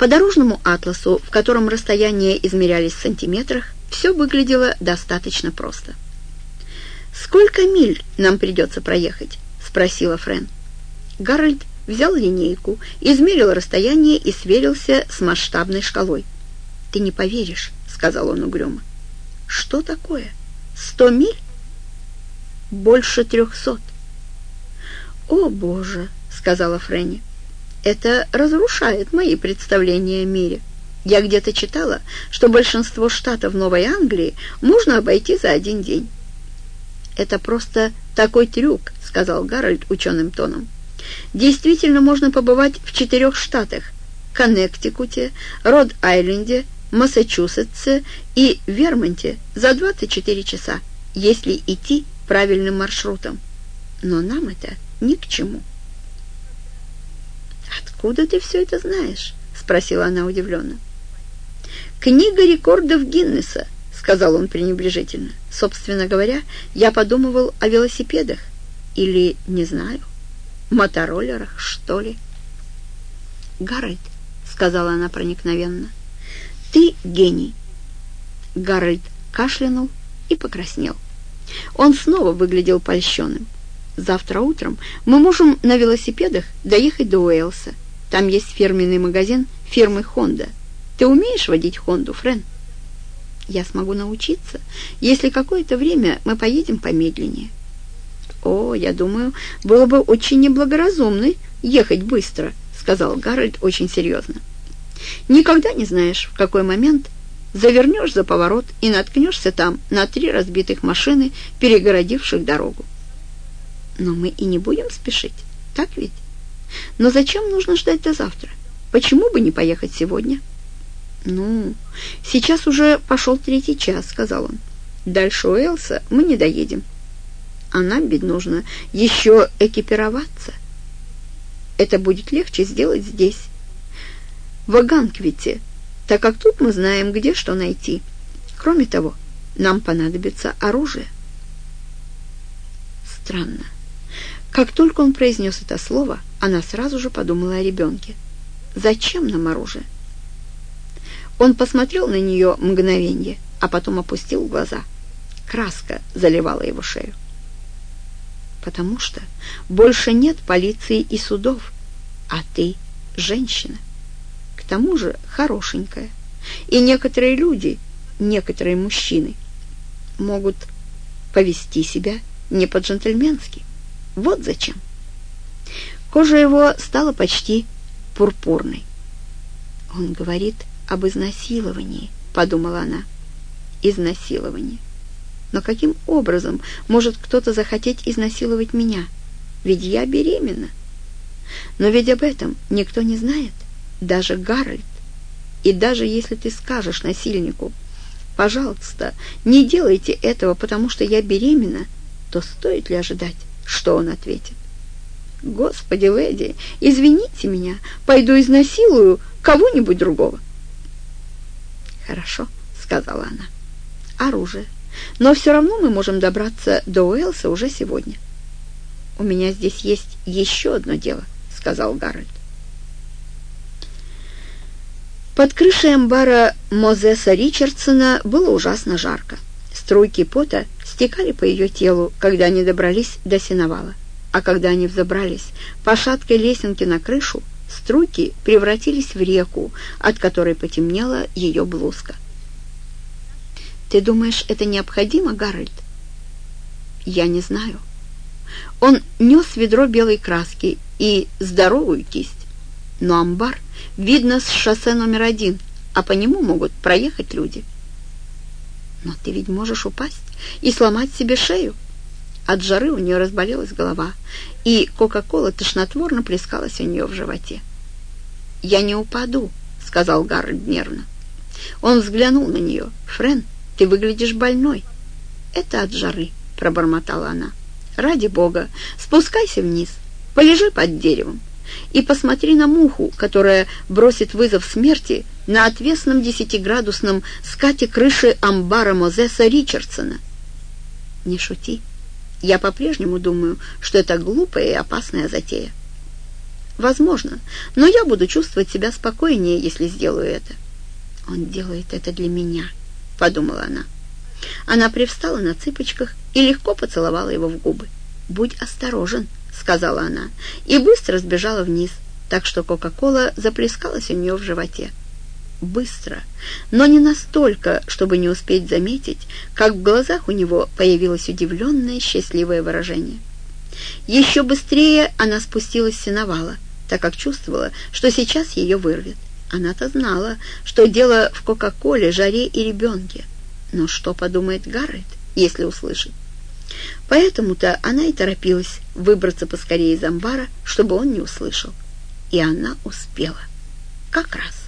По дорожному атласу, в котором расстояния измерялись в сантиметрах, все выглядело достаточно просто. «Сколько миль нам придется проехать?» — спросила Френ. Гарольд взял линейку, измерил расстояние и сверился с масштабной шкалой. «Ты не поверишь», — сказал он угрюмо. «Что такое? Сто миль?» «Больше трехсот». «О, Боже!» — сказала Фрэнни. «Это разрушает мои представления о мире. Я где-то читала, что большинство штатов Новой Англии можно обойти за один день». «Это просто такой трюк», — сказал Гарольд ученым тоном. «Действительно можно побывать в четырех штатах — Коннектикуте, Род-Айленде, Массачусетсе и Вермонте за 24 часа, если идти правильным маршрутом. Но нам это ни к чему». «Откуда ты все это знаешь?» — спросила она удивленно. «Книга рекордов Гиннеса», — сказал он пренебрежительно. «Собственно говоря, я подумывал о велосипедах. Или, не знаю, мотороллерах, что ли». «Гарольд», — сказала она проникновенно, — «ты гений». Гарольд кашлянул и покраснел. Он снова выглядел польщенным. «Завтра утром мы можем на велосипедах доехать до Уэлса. Там есть фирменный магазин фирмы «Хонда». Ты умеешь водить «Хонду», Френ?» «Я смогу научиться, если какое-то время мы поедем помедленнее». «О, я думаю, было бы очень неблагоразумно ехать быстро», — сказал Гарольд очень серьезно. «Никогда не знаешь, в какой момент завернешь за поворот и наткнешься там на три разбитых машины, перегородивших дорогу». «Но мы и не будем спешить, так ведь? Но зачем нужно ждать до завтра? Почему бы не поехать сегодня?» «Ну, сейчас уже пошел третий час», — сказал он. «Дальше у Элса мы не доедем. А нам ведь нужно еще экипироваться. Это будет легче сделать здесь, в Аганквите, так как тут мы знаем, где что найти. Кроме того, нам понадобится оружие». Странно. Как только он произнес это слово, она сразу же подумала о ребенке. «Зачем нам оружие?» Он посмотрел на нее мгновенье, а потом опустил глаза. Краска заливала его шею. «Потому что больше нет полиции и судов, а ты женщина. К тому же хорошенькая. И некоторые люди, некоторые мужчины могут повести себя не по-джентльменски. Вот зачем». Кожа его стала почти пурпурной. Он говорит об изнасиловании», — подумала она. «Изнасилование. Но каким образом может кто-то захотеть изнасиловать меня? Ведь я беременна. Но ведь об этом никто не знает, даже Гарольд. И даже если ты скажешь насильнику, «Пожалуйста, не делайте этого, потому что я беременна», то стоит ли ожидать, что он ответит? «Господи, леди, извините меня, пойду изнасилую кого-нибудь другого». «Хорошо», — сказала она. «Оружие. Но все равно мы можем добраться до Уэлса уже сегодня». «У меня здесь есть еще одно дело», — сказал Гарольд. Под крышей амбара Мозеса Ричардсона было ужасно жарко. Струйки пота стекали по ее телу, когда они добрались до сеновала. А когда они взобрались по шаткой лесенке на крышу, Струйки превратились в реку, от которой потемнела ее блузка. «Ты думаешь, это необходимо, Гарольд?» «Я не знаю». Он нес ведро белой краски и здоровую кисть. Но амбар видно с шоссе номер один, а по нему могут проехать люди. «Но ты ведь можешь упасть и сломать себе шею». От жары у нее разболелась голова, и Кока-Кола тошнотворно плескалась у нее в животе. «Я не упаду», — сказал Гарольд нервно. Он взглянул на нее. «Френ, ты выглядишь больной». «Это от жары», — пробормотала она. «Ради бога, спускайся вниз, полежи под деревом и посмотри на муху, которая бросит вызов смерти на отвесном десятиградусном скате крыши амбара Мозеса Ричардсона». «Не шути», я по-прежнему думаю, что это глупая и опасная затея. Возможно, но я буду чувствовать себя спокойнее, если сделаю это. Он делает это для меня, подумала она. Она привстала на цыпочках и легко поцеловала его в губы. «Будь осторожен», — сказала она, и быстро сбежала вниз, так что Кока-Кола заплескалась у нее в животе. Быстро, но не настолько, чтобы не успеть заметить, как в глазах у него появилось удивленное, счастливое выражение. Еще быстрее она спустилась с сеновала, так как чувствовала, что сейчас ее вырвет. Она-то знала, что дело в Кока-Коле, жаре и ребенке. Но что подумает Гаррет, если услышит? Поэтому-то она и торопилась выбраться поскорее из амбара, чтобы он не услышал. И она успела. Как раз.